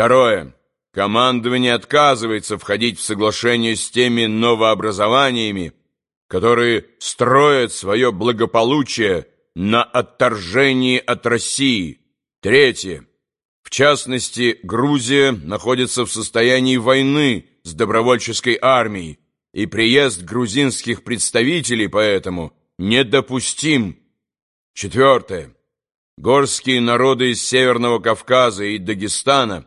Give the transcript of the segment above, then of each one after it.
Второе. Командование отказывается входить в соглашение с теми новообразованиями, которые строят свое благополучие на отторжении от России. Третье. В частности, Грузия находится в состоянии войны с добровольческой армией, и приезд грузинских представителей поэтому недопустим. Четвертое. Горские народы из Северного Кавказа и Дагестана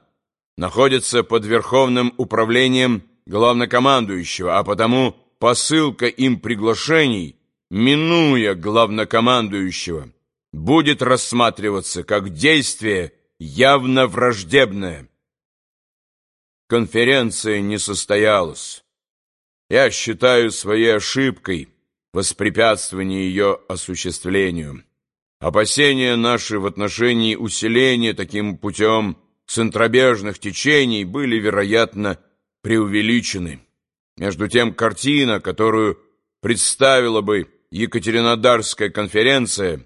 находятся под верховным управлением главнокомандующего, а потому посылка им приглашений, минуя главнокомандующего, будет рассматриваться как действие явно враждебное. Конференция не состоялась. Я считаю своей ошибкой воспрепятствование ее осуществлению. Опасения наши в отношении усиления таким путем центробежных течений были, вероятно, преувеличены. Между тем, картина, которую представила бы Екатеринодарская конференция,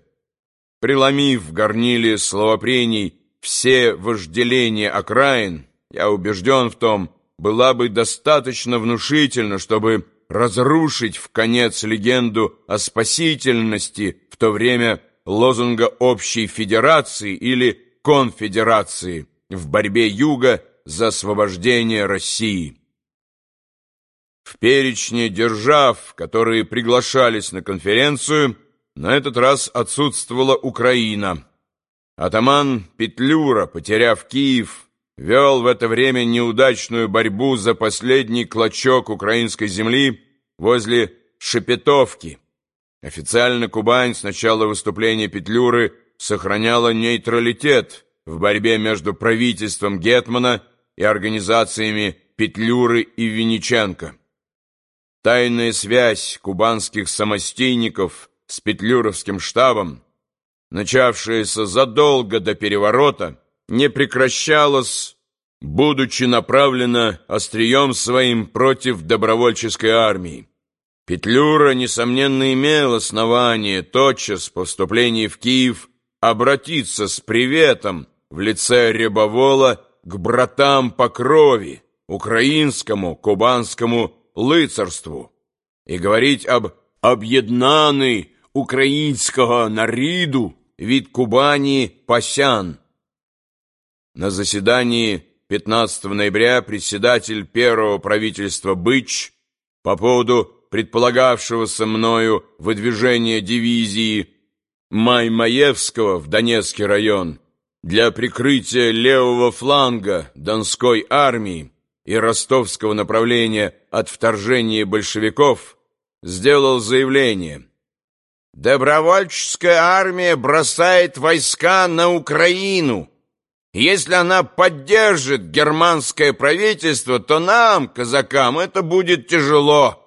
преломив в горниле словопрений все вожделения окраин, я убежден в том, была бы достаточно внушительна, чтобы разрушить в конец легенду о спасительности в то время лозунга общей федерации или конфедерации в борьбе Юга за освобождение России. В перечне держав, которые приглашались на конференцию, на этот раз отсутствовала Украина. Атаман Петлюра, потеряв Киев, вел в это время неудачную борьбу за последний клочок украинской земли возле Шепетовки. Официально Кубань с начала выступления Петлюры сохраняла нейтралитет в борьбе между правительством Гетмана и организациями Петлюры и Винниченко. Тайная связь кубанских самостейников с петлюровским штабом, начавшаяся задолго до переворота, не прекращалась, будучи направлена острием своим против добровольческой армии. Петлюра, несомненно, имел основание тотчас по вступлении в Киев обратиться с приветом в лице Рябовола к братам по крови, украинскому, кубанскому лицарству, и говорить об об'єднаний українського народу від Кубани Пасян, на заседании 15 ноября председатель первого правительства Быч по поводу предполагавшегося мною выдвижения дивизии Маймаевского в Донецкий район для прикрытия левого фланга Донской армии и ростовского направления от вторжения большевиков, сделал заявление «Добровольческая армия бросает войска на Украину». Если она поддержит германское правительство, то нам, казакам, это будет тяжело.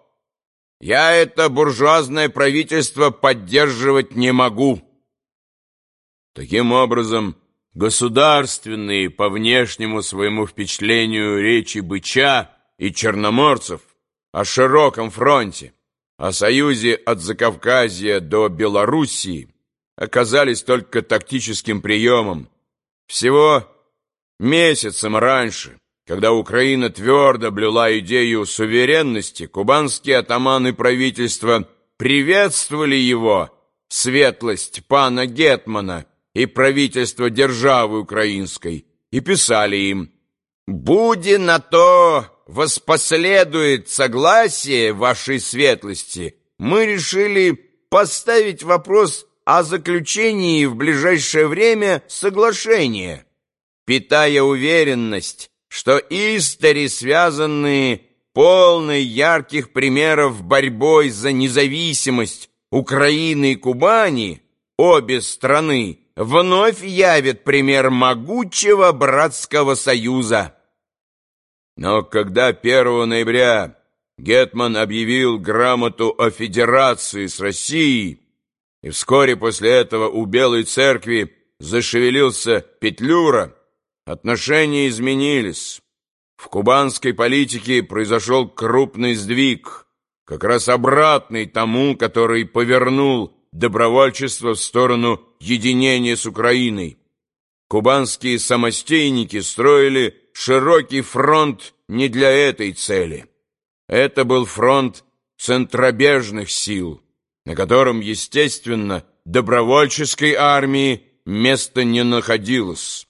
Я это буржуазное правительство поддерживать не могу. Таким образом, государственные по внешнему своему впечатлению речи Быча и черноморцев о широком фронте, о союзе от Закавказья до Белоруссии оказались только тактическим приемом, всего месяцем раньше, когда Украина твердо блюла идею суверенности, кубанские атаманы правительства приветствовали его, светлость пана Гетмана и правительство державы украинской, и писали им «Буди на то воспоследует согласие вашей светлости, мы решили поставить вопрос о заключении в ближайшее время соглашения, питая уверенность, что истори, связанные полной ярких примеров борьбой за независимость Украины и Кубани, обе страны вновь явят пример могучего братского союза. Но когда 1 ноября Гетман объявил грамоту о федерации с Россией, и вскоре после этого у Белой Церкви зашевелился Петлюра, отношения изменились. В кубанской политике произошел крупный сдвиг, как раз обратный тому, который повернул добровольчество в сторону единения с Украиной. Кубанские самостейники строили широкий фронт не для этой цели. Это был фронт центробежных сил, на котором, естественно, добровольческой армии места не находилось.